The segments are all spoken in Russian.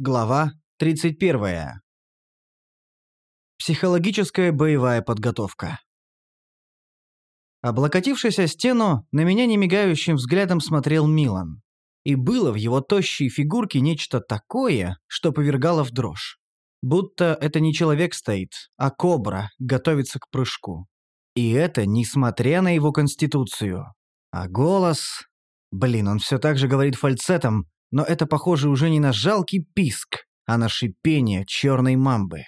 Глава 31. Психологическая боевая подготовка. Облокотившись о стену, на меня немигающим взглядом смотрел Милан. И было в его тощей фигурке нечто такое, что повергало в дрожь. Будто это не человек стоит, а кобра готовится к прыжку. И это несмотря на его конституцию. А голос... Блин, он все так же говорит фальцетом, но это похоже уже не на жалкий писк, а на шипение черной мамбы.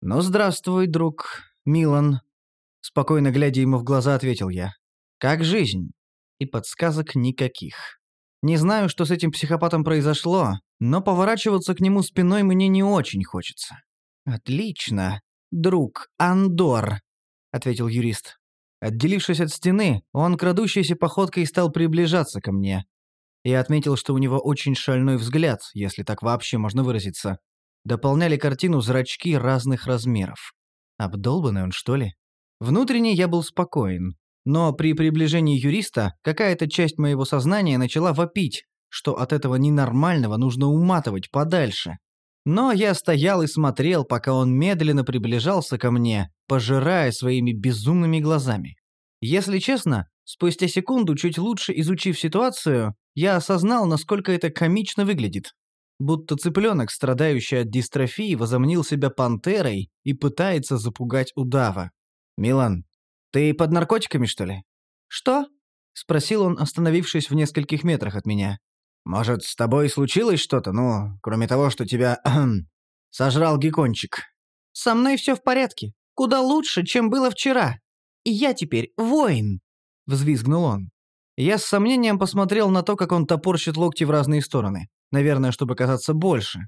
«Ну, здравствуй, друг, Милан», — спокойно глядя ему в глаза, ответил я. «Как жизнь?» И подсказок никаких. Не знаю, что с этим психопатом произошло, но поворачиваться к нему спиной мне не очень хочется. «Отлично, друг Андор», — ответил юрист. Отделившись от стены, он крадущейся походкой стал приближаться ко мне, я отметил, что у него очень шальной взгляд, если так вообще можно выразиться. Дополняли картину зрачки разных размеров. Обдолбанный он, что ли? Внутренне я был спокоен. Но при приближении юриста какая-то часть моего сознания начала вопить, что от этого ненормального нужно уматывать подальше. Но я стоял и смотрел, пока он медленно приближался ко мне, пожирая своими безумными глазами. Если честно, спустя секунду, чуть лучше изучив ситуацию, я осознал, насколько это комично выглядит. Будто цыпленок, страдающий от дистрофии, возомнил себя пантерой и пытается запугать удава. «Милан, ты под наркотиками, что ли?» «Что?» — спросил он, остановившись в нескольких метрах от меня. «Может, с тобой случилось что-то, ну, кроме того, что тебя... сожрал геккончик?» «Со мной все в порядке. Куда лучше, чем было вчера. И я теперь воин!» — взвизгнул он. Я с сомнением посмотрел на то, как он топорщит локти в разные стороны. Наверное, чтобы казаться больше.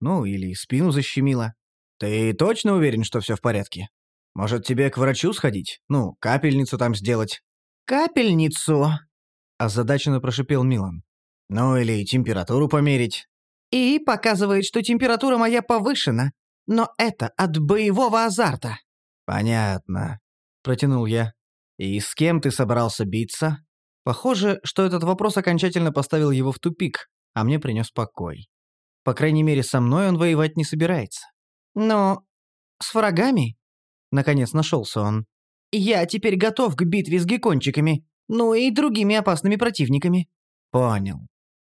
Ну, или спину защемило. «Ты точно уверен, что все в порядке? Может, тебе к врачу сходить? Ну, капельницу там сделать?» «Капельницу?» – озадаченно прошипел Милан. «Ну, или температуру померить». «И показывает, что температура моя повышена. Но это от боевого азарта». «Понятно», – протянул я. «И с кем ты собрался биться?» Похоже, что этот вопрос окончательно поставил его в тупик, а мне принес покой. По крайней мере, со мной он воевать не собирается. Но с врагами? Наконец нашелся он. Я теперь готов к битве с геккончиками, ну и другими опасными противниками. Понял.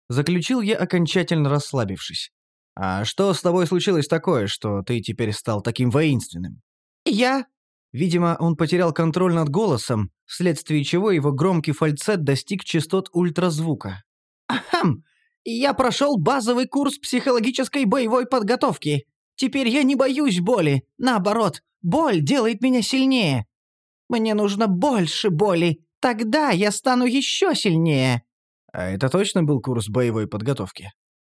Заключил я, окончательно расслабившись. А что с тобой случилось такое, что ты теперь стал таким воинственным? Я Видимо, он потерял контроль над голосом, вследствие чего его громкий фальцет достиг частот ультразвука. «Ахам! Я прошел базовый курс психологической боевой подготовки. Теперь я не боюсь боли. Наоборот, боль делает меня сильнее. Мне нужно больше боли. Тогда я стану еще сильнее». «А это точно был курс боевой подготовки?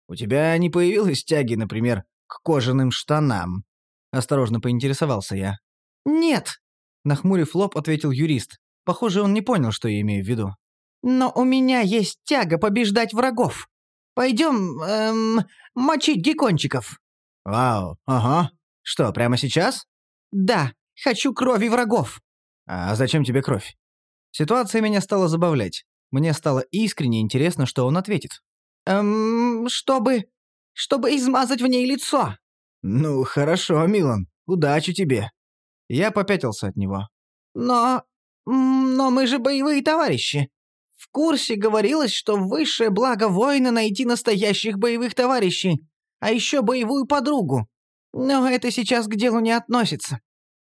У тебя не появилось тяги, например, к кожаным штанам?» Осторожно поинтересовался я. «Нет», — нахмурив лоб, ответил юрист. Похоже, он не понял, что я имею в виду. «Но у меня есть тяга побеждать врагов. Пойдем, эм, мочить геккончиков». «Вау, ага. Что, прямо сейчас?» «Да, хочу крови врагов». «А зачем тебе кровь?» Ситуация меня стала забавлять. Мне стало искренне интересно, что он ответит. «Эм, чтобы... чтобы измазать в ней лицо». «Ну, хорошо, Милан. Удачи тебе». Я попятился от него. «Но... но мы же боевые товарищи. В курсе говорилось, что высшее благо воина найти настоящих боевых товарищей, а еще боевую подругу. Но это сейчас к делу не относится.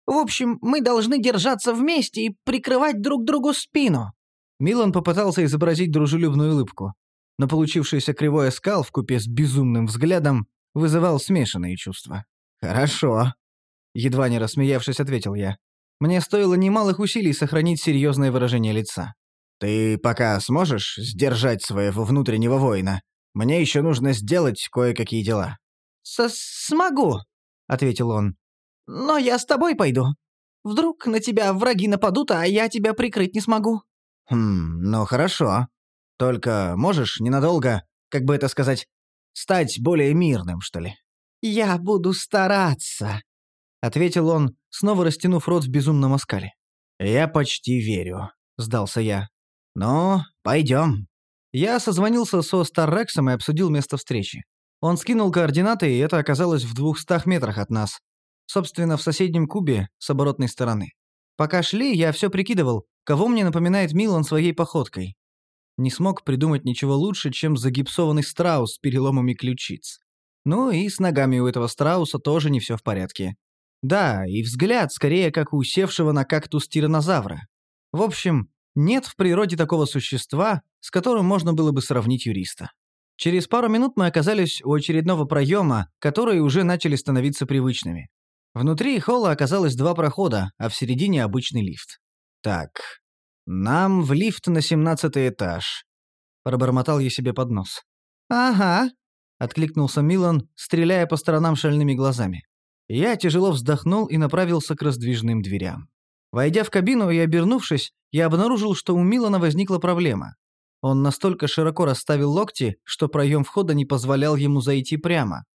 В общем, мы должны держаться вместе и прикрывать друг другу спину». Милан попытался изобразить дружелюбную улыбку, но получившийся кривой оскал вкупе с безумным взглядом вызывал смешанные чувства. «Хорошо», Едва не рассмеявшись, ответил я. Мне стоило немалых усилий сохранить серьезное выражение лица. «Ты пока сможешь сдержать своего внутреннего воина? Мне еще нужно сделать кое-какие дела». С «Смогу», — ответил он. «Но я с тобой пойду. Вдруг на тебя враги нападут, а я тебя прикрыть не смогу». «Хм, ну хорошо. Только можешь ненадолго, как бы это сказать, стать более мирным, что ли?» «Я буду стараться», ответил он, снова растянув рот в безумном оскале. «Я почти верю», — сдался я. «Ну, пойдем». Я созвонился со Старрексом и обсудил место встречи. Он скинул координаты, и это оказалось в двухстах метрах от нас. Собственно, в соседнем кубе с оборотной стороны. Пока шли, я все прикидывал, кого мне напоминает Милан своей походкой. Не смог придумать ничего лучше, чем загипсованный страус с переломами ключиц. Ну и с ногами у этого страуса тоже не все в порядке. Да, и взгляд скорее как у усевшего на кактус тиранозавра. В общем, нет в природе такого существа, с которым можно было бы сравнить юриста. Через пару минут мы оказались у очередного проема, которые уже начали становиться привычными. Внутри холла оказалось два прохода, а в середине обычный лифт. Так, нам в лифт на семнадцатый этаж. Пробормотал я себе под нос. Ага, откликнулся Милан, стреляя по сторонам шальными глазами. Я тяжело вздохнул и направился к раздвижным дверям. Войдя в кабину и обернувшись, я обнаружил, что у Милана возникла проблема. Он настолько широко расставил локти, что проем входа не позволял ему зайти прямо.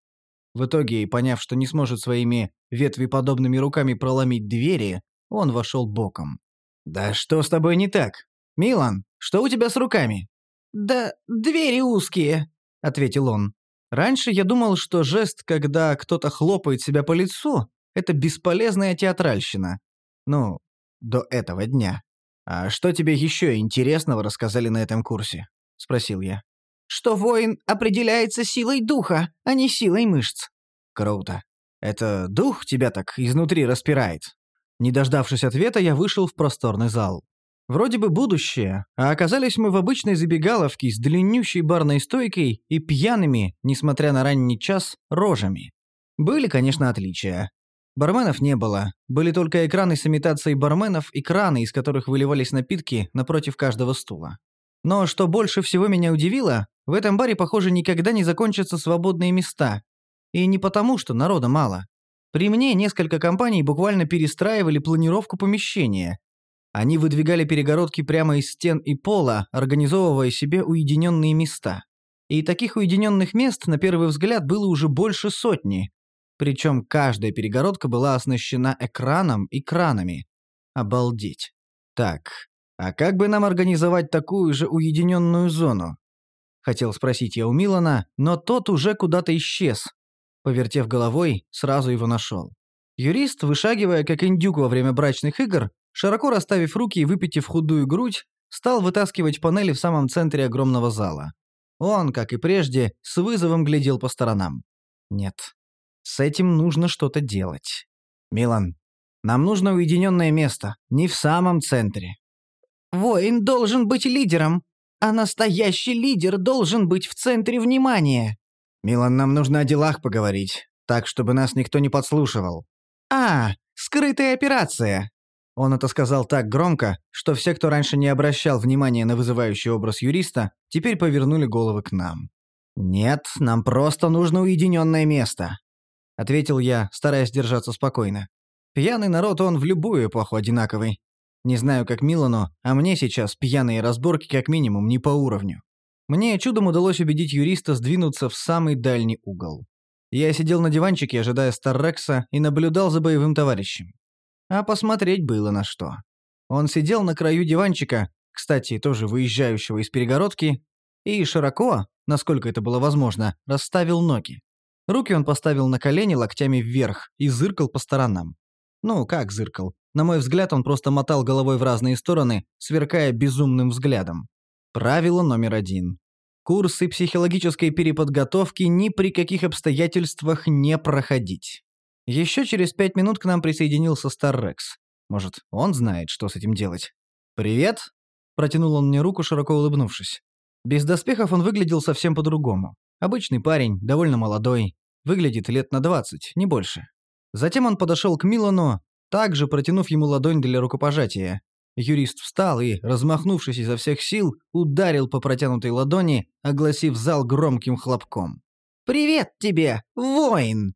В итоге, поняв, что не сможет своими ветвеподобными руками проломить двери, он вошел боком. «Да что с тобой не так? Милан, что у тебя с руками?» «Да двери узкие», — ответил он. Раньше я думал, что жест, когда кто-то хлопает себя по лицу, это бесполезная театральщина. Ну, до этого дня. «А что тебе еще интересного рассказали на этом курсе?» — спросил я. «Что воин определяется силой духа, а не силой мышц». «Круто. Это дух тебя так изнутри распирает?» Не дождавшись ответа, я вышел в просторный зал. Вроде бы будущее, а оказались мы в обычной забегаловке с длиннющей барной стойкой и пьяными, несмотря на ранний час, рожами. Были, конечно, отличия. Барменов не было, были только экраны с имитацией барменов и краны, из которых выливались напитки напротив каждого стула. Но что больше всего меня удивило, в этом баре, похоже, никогда не закончатся свободные места. И не потому, что народа мало. При мне несколько компаний буквально перестраивали планировку помещения, они выдвигали перегородки прямо из стен и пола, организовывая себе уединенные места. И таких уединенных мест, на первый взгляд, было уже больше сотни. Причем каждая перегородка была оснащена экраном и кранами. Обалдеть. Так, а как бы нам организовать такую же уединенную зону? Хотел спросить я у Милана, но тот уже куда-то исчез. Повертев головой, сразу его нашел. Юрист, вышагивая как индюк во время брачных игр, Широко расставив руки и выпитив худую грудь, стал вытаскивать панели в самом центре огромного зала. Он, как и прежде, с вызовом глядел по сторонам. Нет, с этим нужно что-то делать. Милан, нам нужно уединенное место, не в самом центре. Воин должен быть лидером, а настоящий лидер должен быть в центре внимания. Милан, нам нужно о делах поговорить, так, чтобы нас никто не подслушивал. А, скрытая операция. Он это сказал так громко, что все, кто раньше не обращал внимания на вызывающий образ юриста, теперь повернули головы к нам. «Нет, нам просто нужно уединенное место», — ответил я, стараясь держаться спокойно. Пьяный народ он в любую эпоху одинаковый. Не знаю, как Милану, а мне сейчас пьяные разборки как минимум не по уровню. Мне чудом удалось убедить юриста сдвинуться в самый дальний угол. Я сидел на диванчике, ожидая Старрекса, и наблюдал за боевым товарищем. А посмотреть было на что. Он сидел на краю диванчика, кстати, тоже выезжающего из перегородки, и широко, насколько это было возможно, расставил ноги. Руки он поставил на колени локтями вверх и зыркал по сторонам. Ну, как зыркал? На мой взгляд, он просто мотал головой в разные стороны, сверкая безумным взглядом. Правило номер один. Курсы психологической переподготовки ни при каких обстоятельствах не проходить. Еще через пять минут к нам присоединился Старрекс. Может, он знает, что с этим делать. «Привет!» – протянул он мне руку, широко улыбнувшись. Без доспехов он выглядел совсем по-другому. Обычный парень, довольно молодой, выглядит лет на двадцать, не больше. Затем он подошел к Милану, также протянув ему ладонь для рукопожатия. Юрист встал и, размахнувшись изо всех сил, ударил по протянутой ладони, огласив зал громким хлопком. «Привет тебе, воин!»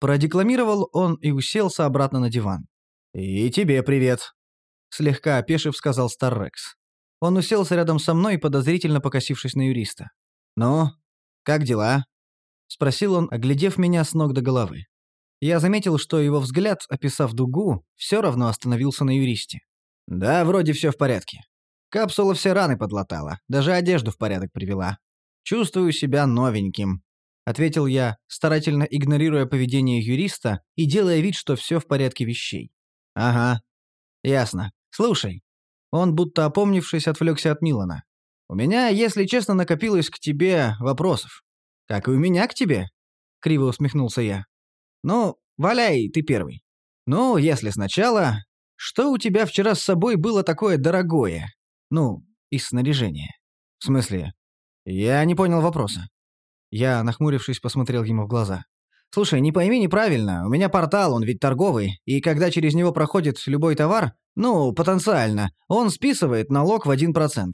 Продекламировал он и уселся обратно на диван. «И тебе привет», — слегка опешив сказал Старрекс. Он уселся рядом со мной, подозрительно покосившись на юриста. «Ну, как дела?» — спросил он, оглядев меня с ног до головы. Я заметил, что его взгляд, описав дугу, все равно остановился на юристе. «Да, вроде все в порядке. Капсула все раны подлатала, даже одежду в порядок привела. Чувствую себя новеньким. — ответил я, старательно игнорируя поведение юриста и делая вид, что все в порядке вещей. «Ага. Ясно. Слушай». Он, будто опомнившись, отвлекся от Милана. «У меня, если честно, накопилось к тебе вопросов. Как и у меня к тебе?» — криво усмехнулся я. «Ну, валяй, ты первый. Ну, если сначала, что у тебя вчера с собой было такое дорогое? Ну, из снаряжения. В смысле? Я не понял вопроса. Я, нахмурившись, посмотрел ему в глаза. «Слушай, не пойми неправильно, у меня портал, он ведь торговый, и когда через него проходит любой товар, ну, потенциально, он списывает налог в 1%.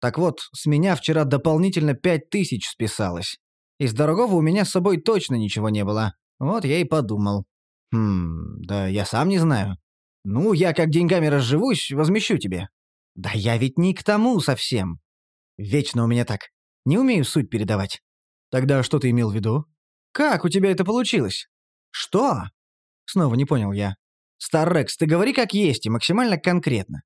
Так вот, с меня вчера дополнительно 5000 списалось. Из дорогого у меня с собой точно ничего не было. Вот я и подумал. Хм, да я сам не знаю. Ну, я как деньгами разживусь, возмещу тебе. Да я ведь не к тому совсем. Вечно у меня так. Не умею суть передавать. Тогда что ты имел в виду? Как у тебя это получилось? Что? Снова не понял я. Старрекс, ты говори как есть и максимально конкретно.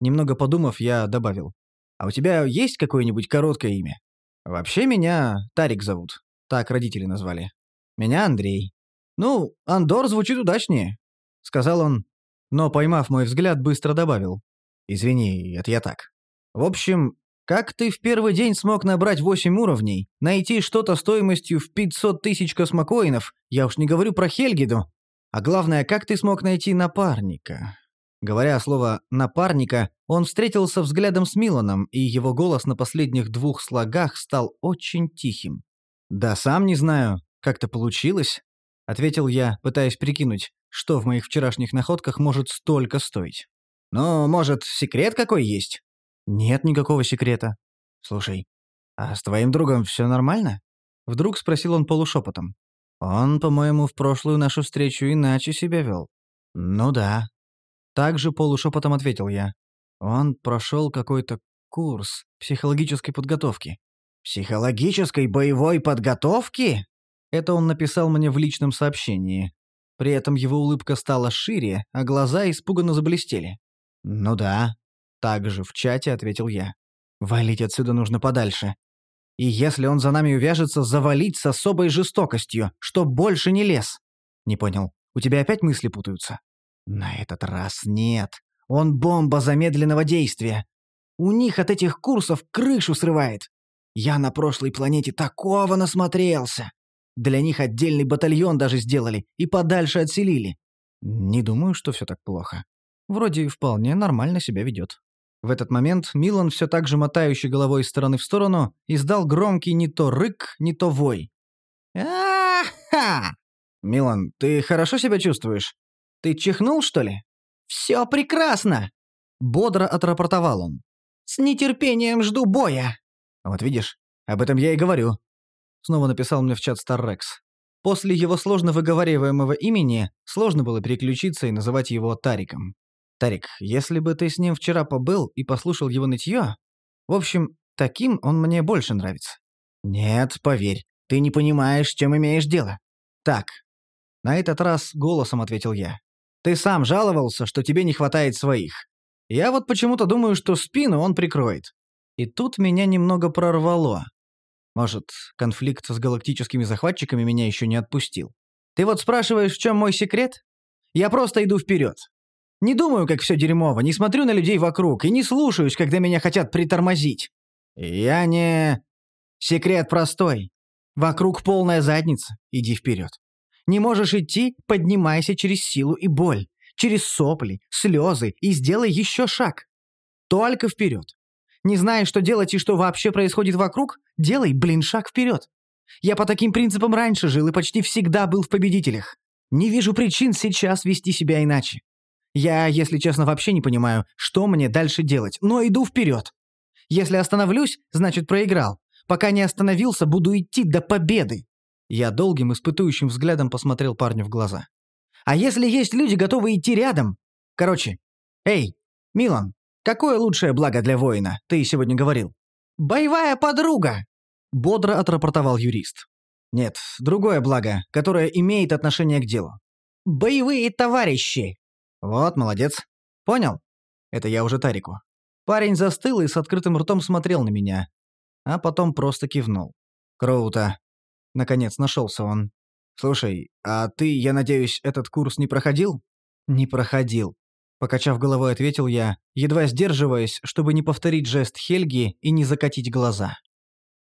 Немного подумав, я добавил. А у тебя есть какое-нибудь короткое имя? Вообще меня Тарик зовут. Так родители назвали. Меня Андрей. Ну, Андор звучит удачнее, сказал он, но, поймав мой взгляд, быстро добавил. Извини, это я так. В общем, как ты в первый день смог набрать 8 уровней, найти что-то стоимостью в 500 тысяч космокоинов, я уж не говорю про Хельгиду. А главное, как ты смог найти напарника? Говоря слово «напарника», он встретился взглядом с Миланом, и его голос на последних двух слогах стал очень тихим. «Да сам не знаю, как-то получилось», — ответил я, пытаясь прикинуть, что в моих вчерашних находках может столько стоить. «Ну, может, секрет какой есть?» «Нет никакого секрета. Слушай, а с твоим другом все нормально?» Вдруг спросил он полушепотом. «Он, по-моему, в прошлую нашу встречу иначе себя вел». «Ну да». Также полушепотом ответил я. «Он прошел какой-то курс психологической подготовки». «Психологической боевой подготовки?» Это он написал мне в личном сообщении. При этом его улыбка стала шире, а глаза испуганно заблестели. «Ну да, также в чате ответил я. «Валить отсюда нужно подальше. И если он за нами увяжется, завалить с особой жестокостью, что больше не лез». «Не понял. У тебя опять мысли путаются?» «На этот раз нет. Он бомба замедленного действия. У них от этих курсов крышу срывает. Я на прошлой планете такого насмотрелся. Для них отдельный батальон даже сделали и подальше отселили. Не думаю, что все так плохо. Вроде вполне нормально себя ведет. В этот момент Милан, все так же мотающий головой из стороны в сторону, издал громкий не то рык, не то вой. «А-ха!» «Милан, ты хорошо себя чувствуешь? Ты чихнул, что ли?» «Все прекрасно!» Бодро отрапортовал он. «С нетерпением жду боя!» «Вот видишь, об этом я и говорю», — снова написал мне в чат Старрекс. После его сложно выговариваемого имени сложно было переключиться и называть его Тариком. Тарик, если бы ты с ним вчера побыл и послушал его нытье... В общем, таким он мне больше нравится. Нет, поверь, ты не понимаешь, чем имеешь дело. Так. На этот раз голосом ответил я. Ты сам жаловался, что тебе не хватает своих. Я вот почему-то думаю, что спину он прикроет. И тут меня немного прорвало. Может, конфликт с галактическими захватчиками меня еще не отпустил. Ты вот спрашиваешь, в чем мой секрет? Я просто иду вперед. Не думаю, как все дерьмово, не смотрю на людей вокруг и не слушаюсь, когда меня хотят притормозить. Я не... Секрет простой. Вокруг полная задница, иди вперед. Не можешь идти, поднимайся через силу и боль, через сопли, слезы и сделай еще шаг. Только вперед. Не знаешь, что делать и что вообще происходит вокруг? Делай, блин, шаг вперед. Я по таким принципам раньше жил и почти всегда был в победителях. Не вижу причин сейчас вести себя иначе. Я, если честно, вообще не понимаю, что мне дальше делать, но иду вперед. Если остановлюсь, значит проиграл. Пока не остановился, буду идти до победы. Я долгим испытующим взглядом посмотрел парню в глаза. А если есть люди, готовые идти рядом? Короче, эй, Милан, какое лучшее благо для воина, ты сегодня говорил? Боевая подруга! Бодро отрапортовал юрист. Нет, другое благо, которое имеет отношение к делу. Боевые товарищи! «Вот, молодец. Понял?» Это я уже Тарику. Парень застыл и с открытым ртом смотрел на меня, а потом просто кивнул. «Круто. Наконец нашелся он. «Слушай, а ты, я надеюсь, этот курс не проходил?» «Не проходил», — покачав головой, ответил я, едва сдерживаясь, чтобы не повторить жест Хельги и не закатить глаза.